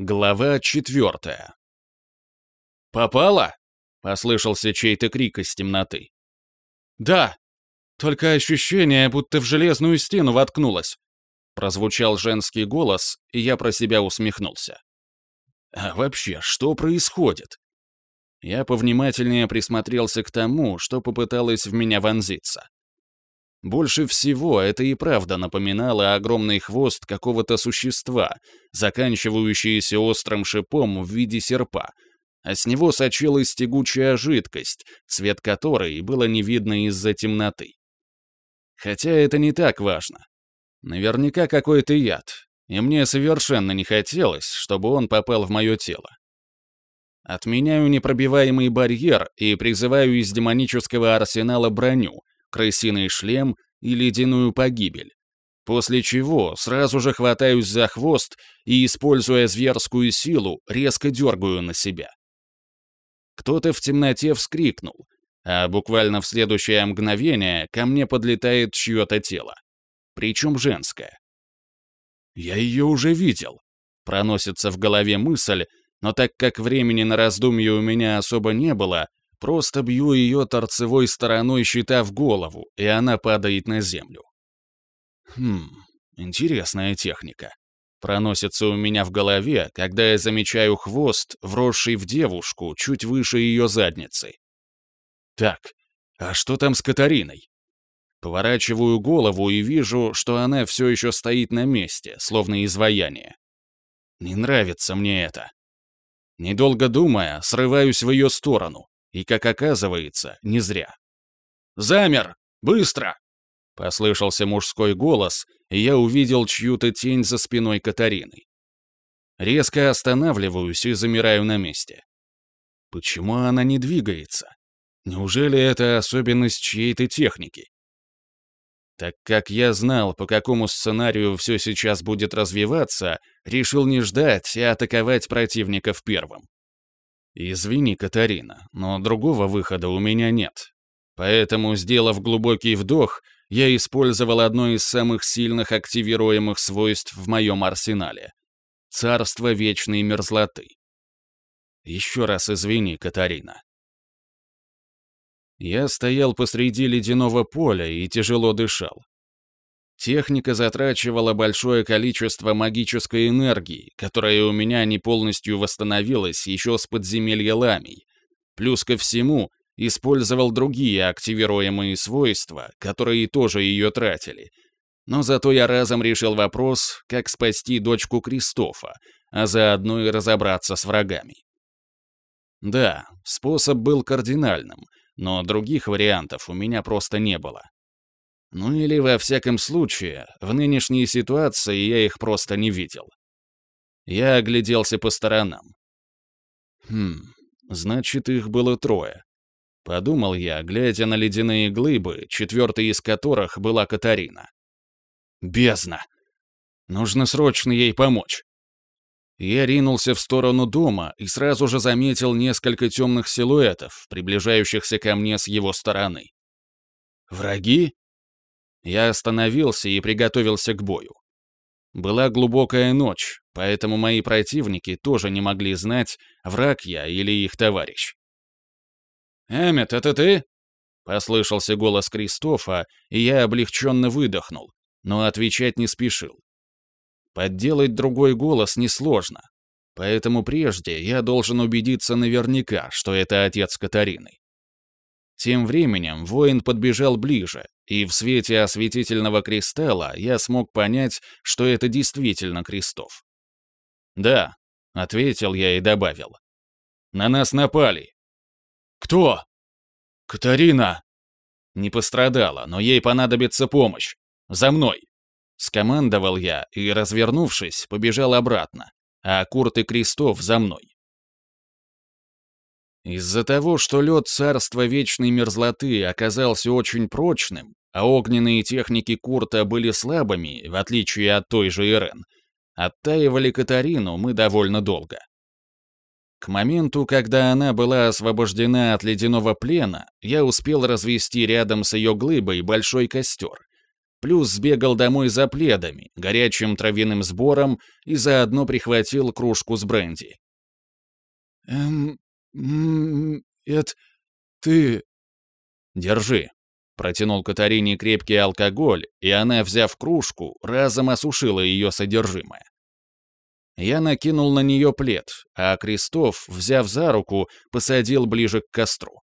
Глава четвертая. «Попала?» — послышался чей-то крик из темноты. «Да, только ощущение, будто в железную стену воткнулась», — прозвучал женский голос, и я про себя усмехнулся. «А вообще, что происходит?» Я повнимательнее присмотрелся к тому, что попыталось в меня вонзиться. Больше всего это и правда напоминало огромный хвост какого-то существа, заканчивающийся острым шипом в виде серпа, а с него сочилась тягучая жидкость, цвет которой было не видно из-за темноты. Хотя это не так важно. Наверняка какой-то яд, и мне совершенно не хотелось, чтобы он попал в мое тело. Отменяю непробиваемый барьер и призываю из демонического арсенала броню — крысиный шлем и ледяную погибель. После чего сразу же хватаюсь за хвост и, используя зверскую силу, резко дергаю на себя. Кто-то в темноте вскрикнул, а буквально в следующее мгновение ко мне подлетает чье-то тело. Причем женское. «Я ее уже видел», — проносится в голове мысль, но так как времени на раздумье у меня особо не было, Просто бью ее торцевой стороной щита в голову, и она падает на землю. Хм, интересная техника. Проносится у меня в голове, когда я замечаю хвост, вросший в девушку, чуть выше ее задницы. Так, а что там с Катариной? Поворачиваю голову и вижу, что она все еще стоит на месте, словно изваяние. Не нравится мне это. Недолго думая, срываюсь в ее сторону, и, как оказывается, не зря. «Замер! Быстро!» Послышался мужской голос, и я увидел чью-то тень за спиной Катарины. Резко останавливаюсь и замираю на месте. Почему она не двигается? Неужели это особенность чьей-то техники? Так как я знал, по какому сценарию все сейчас будет развиваться, решил не ждать и атаковать противников первым. «Извини, Катарина, но другого выхода у меня нет. Поэтому, сделав глубокий вдох, я использовал одно из самых сильных активируемых свойств в моем арсенале — царство вечной мерзлоты. Еще раз извини, Катарина. Я стоял посреди ледяного поля и тяжело дышал. Техника затрачивала большое количество магической энергии, которая у меня не полностью восстановилась еще с подземелья ламий. Плюс ко всему, использовал другие активируемые свойства, которые тоже ее тратили. Но зато я разом решил вопрос, как спасти дочку Кристофа, а заодно и разобраться с врагами. Да, способ был кардинальным, но других вариантов у меня просто не было. Ну или, во всяком случае, в нынешней ситуации я их просто не видел. Я огляделся по сторонам. Хм, значит, их было трое. Подумал я, глядя на ледяные глыбы, четвертой из которых была Катарина. Бездна! Нужно срочно ей помочь. Я ринулся в сторону дома и сразу же заметил несколько темных силуэтов, приближающихся ко мне с его стороны. Враги? Я остановился и приготовился к бою. Была глубокая ночь, поэтому мои противники тоже не могли знать, враг я или их товарищ. «Эммет, это ты?» — послышался голос Кристофа, и я облегченно выдохнул, но отвечать не спешил. Подделать другой голос несложно, поэтому прежде я должен убедиться наверняка, что это отец Катарины. Тем временем воин подбежал ближе, и в свете осветительного кристалла я смог понять, что это действительно крестов. «Да», — ответил я и добавил. «На нас напали». «Кто?» «Катарина!» Не пострадала, но ей понадобится помощь. «За мной!» Скомандовал я и, развернувшись, побежал обратно, а Курт и Крестов за мной. Из-за того, что лед царства вечной мерзлоты оказался очень прочным, а огненные техники Курта были слабыми, в отличие от той же Ирен, оттаивали Катарину мы довольно долго. К моменту, когда она была освобождена от ледяного плена, я успел развести рядом с ее глыбой большой костер. плюс сбегал домой за пледами, горячим травяным сбором и заодно прихватил кружку с бренди. «Эм... это... ты...» «Держи», — протянул Катарине крепкий алкоголь, и она, взяв кружку, разом осушила ее содержимое. Я накинул на нее плед, а Крестов, взяв за руку, посадил ближе к костру.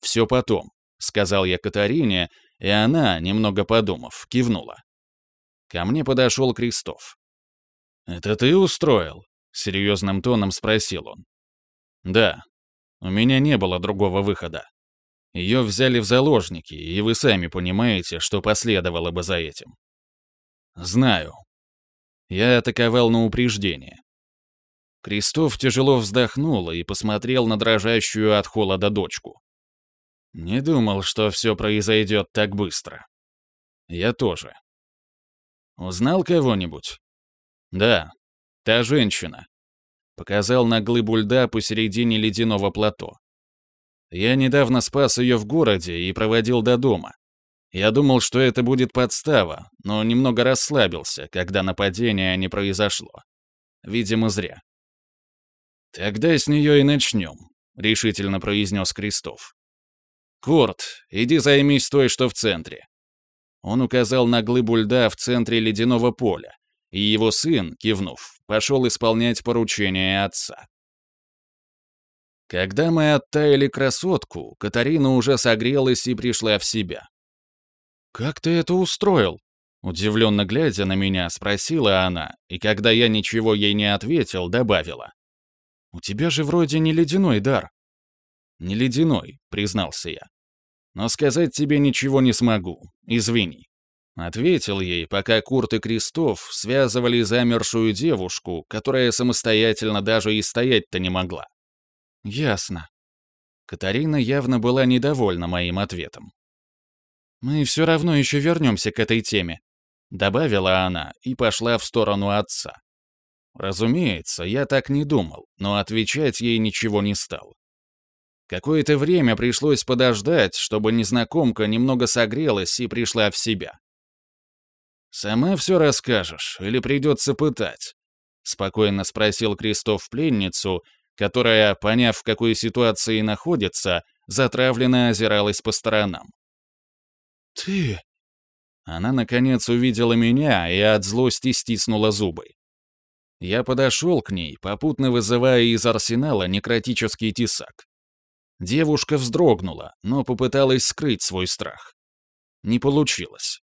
«Все потом», — сказал я Катарине, и она, немного подумав, кивнула. Ко мне подошел Крестов. «Это ты устроил?» — серьезным тоном спросил он. «Да. У меня не было другого выхода. Ее взяли в заложники, и вы сами понимаете, что последовало бы за этим». «Знаю», я атаковал на упреждение. Крестов тяжело вздохнул и посмотрел на дрожащую от холода дочку. Не думал, что все произойдет так быстро. Я тоже. Узнал кого-нибудь? Да, та женщина. Показал на глыбу льда посередине ледяного плато. Я недавно спас ее в городе и проводил до дома. Я думал, что это будет подстава, но немного расслабился, когда нападение не произошло. Видимо, зря. «Тогда с нее и начнем», — решительно произнес Крестов. «Курт, иди займись той, что в центре». Он указал на глыбу льда в центре ледяного поля, и его сын, кивнув, пошел исполнять поручение отца. Когда мы оттаяли красотку, Катарина уже согрелась и пришла в себя. «Как ты это устроил?» Удивленно глядя на меня, спросила она, и когда я ничего ей не ответил, добавила. «У тебя же вроде не ледяной дар». «Не ледяной», — признался я. «Но сказать тебе ничего не смогу. Извини». Ответил ей, пока Курт и Крестов связывали замершую девушку, которая самостоятельно даже и стоять-то не могла. «Ясно». Катарина явно была недовольна моим ответом. «Мы все равно еще вернемся к этой теме», — добавила она и пошла в сторону отца. Разумеется, я так не думал, но отвечать ей ничего не стал. Какое-то время пришлось подождать, чтобы незнакомка немного согрелась и пришла в себя. «Сама все расскажешь или придется пытать?» — спокойно спросил Крестов пленницу, которая, поняв, в какой ситуации находится, затравленно озиралась по сторонам. «Ты...» Она, наконец, увидела меня и от злости стиснула зубы. Я подошел к ней, попутно вызывая из арсенала некротический тесак. Девушка вздрогнула, но попыталась скрыть свой страх. Не получилось.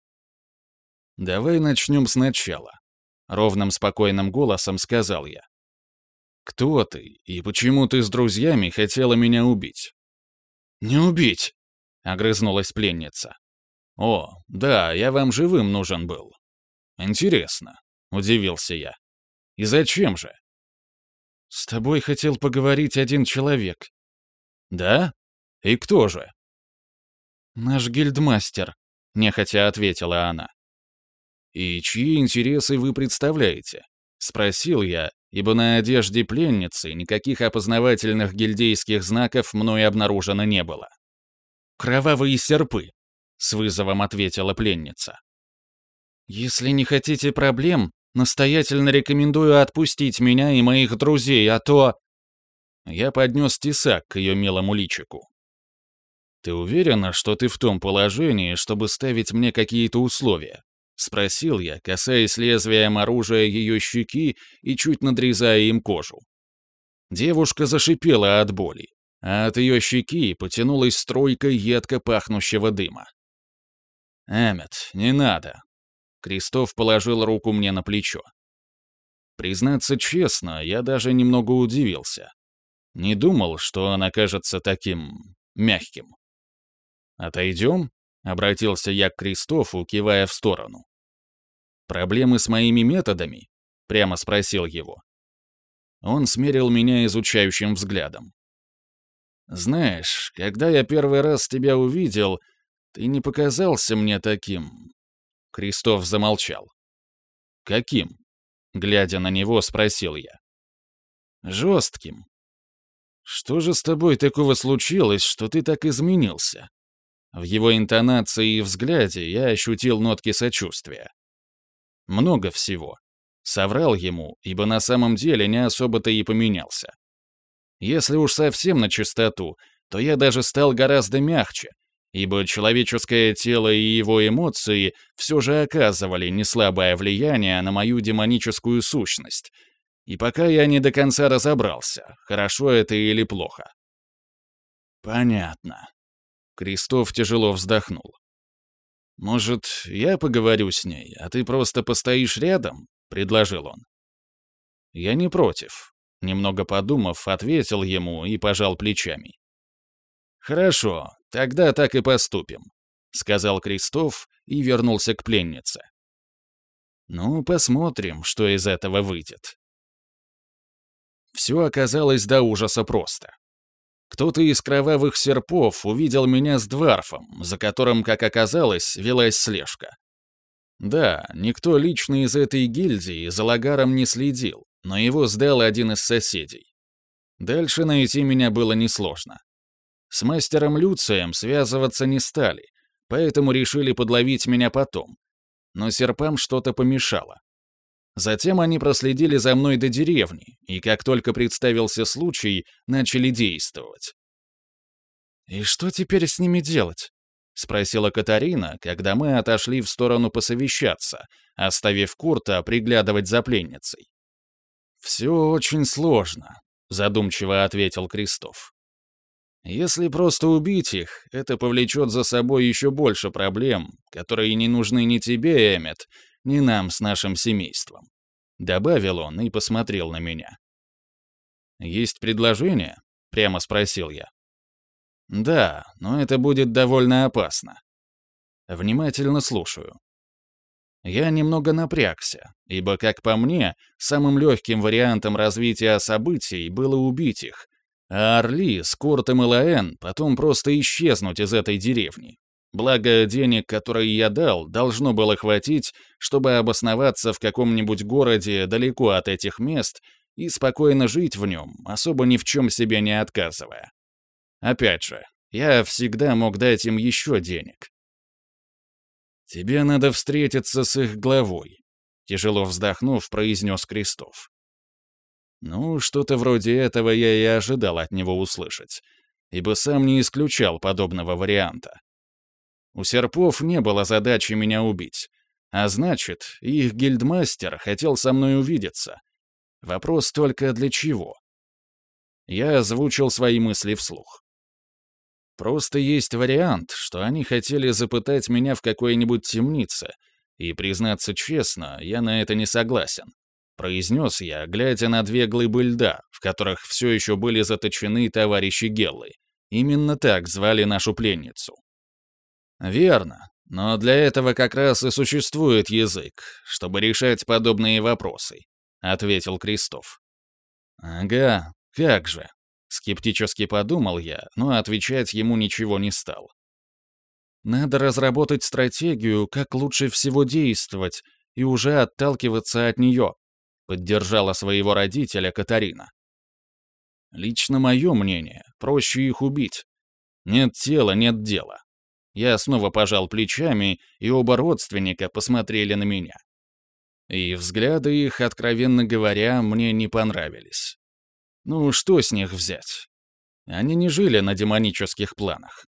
«Давай начнем сначала», — ровным спокойным голосом сказал я. «Кто ты и почему ты с друзьями хотела меня убить?» «Не убить», — огрызнулась пленница. «О, да, я вам живым нужен был». «Интересно», — удивился я. «И зачем же?» «С тобой хотел поговорить один человек». «Да? И кто же?» «Наш гильдмастер», — нехотя ответила она. «И чьи интересы вы представляете?» — спросил я, ибо на одежде пленницы никаких опознавательных гильдейских знаков мной обнаружено не было. «Кровавые серпы», — с вызовом ответила пленница. «Если не хотите проблем, настоятельно рекомендую отпустить меня и моих друзей, а то...» Я поднес тесак к ее милому личику. «Ты уверена, что ты в том положении, чтобы ставить мне какие-то условия?» — спросил я, касаясь лезвием оружия ее щеки и чуть надрезая им кожу. Девушка зашипела от боли, а от ее щеки потянулась стройка едко пахнущего дыма. «Эммет, не надо». Крестов положил руку мне на плечо. Признаться честно, я даже немного удивился. Не думал, что он окажется таким... мягким. «Отойдем?» — обратился я к Кристофу, кивая в сторону. «Проблемы с моими методами?» — прямо спросил его. Он смерил меня изучающим взглядом. «Знаешь, когда я первый раз тебя увидел, «Ты не показался мне таким...» Кристоф замолчал. «Каким?» Глядя на него, спросил я. «Жестким. Что же с тобой такого случилось, что ты так изменился? В его интонации и взгляде я ощутил нотки сочувствия. Много всего. Соврал ему, ибо на самом деле не особо-то и поменялся. Если уж совсем на чистоту, то я даже стал гораздо мягче, ибо человеческое тело и его эмоции все же оказывали неслабое влияние на мою демоническую сущность. И пока я не до конца разобрался, хорошо это или плохо. Понятно. Крестов тяжело вздохнул. «Может, я поговорю с ней, а ты просто постоишь рядом?» — предложил он. «Я не против», — немного подумав, ответил ему и пожал плечами. «Хорошо, тогда так и поступим», — сказал Крестов и вернулся к пленнице. «Ну, посмотрим, что из этого выйдет». Все оказалось до ужаса просто. Кто-то из кровавых серпов увидел меня с дворфом, за которым, как оказалось, велась слежка. Да, никто лично из этой гильдии за лагаром не следил, но его сдал один из соседей. Дальше найти меня было несложно. С мастером Люцием связываться не стали, поэтому решили подловить меня потом. Но серпам что-то помешало. Затем они проследили за мной до деревни, и как только представился случай, начали действовать. «И что теперь с ними делать?» — спросила Катарина, когда мы отошли в сторону посовещаться, оставив Курта приглядывать за пленницей. «Все очень сложно», — задумчиво ответил Крестов. «Если просто убить их, это повлечет за собой еще больше проблем, которые не нужны ни тебе, Эммет, ни нам с нашим семейством. Добавил он и посмотрел на меня. «Есть предложение?» — прямо спросил я. «Да, но это будет довольно опасно. Внимательно слушаю». Я немного напрягся, ибо, как по мне, самым легким вариантом развития событий было убить их, а Орли с Куртом и Лаэн потом просто исчезнуть из этой деревни. Благо, денег, которые я дал, должно было хватить, чтобы обосноваться в каком-нибудь городе далеко от этих мест и спокойно жить в нем, особо ни в чем себе не отказывая. Опять же, я всегда мог дать им еще денег. «Тебе надо встретиться с их главой», — тяжело вздохнув, произнес Крестов. Ну, что-то вроде этого я и ожидал от него услышать, ибо сам не исключал подобного варианта. У серпов не было задачи меня убить. А значит, их гильдмастер хотел со мной увидеться. Вопрос только для чего? Я озвучил свои мысли вслух. Просто есть вариант, что они хотели запытать меня в какой-нибудь темнице, и, признаться честно, я на это не согласен. Произнес я, глядя на две глыбы льда, в которых все еще были заточены товарищи Геллы. Именно так звали нашу пленницу. Верно. Но для этого как раз и существует язык, чтобы решать подобные вопросы, ответил Крестов. Ага, как же. Скептически подумал я, но отвечать ему ничего не стал. Надо разработать стратегию, как лучше всего действовать, и уже отталкиваться от нее, поддержала своего родителя Катарина. Лично мое мнение, проще их убить. Нет тела, нет дела. Я снова пожал плечами, и оба родственника посмотрели на меня. И взгляды их, откровенно говоря, мне не понравились. Ну, что с них взять? Они не жили на демонических планах.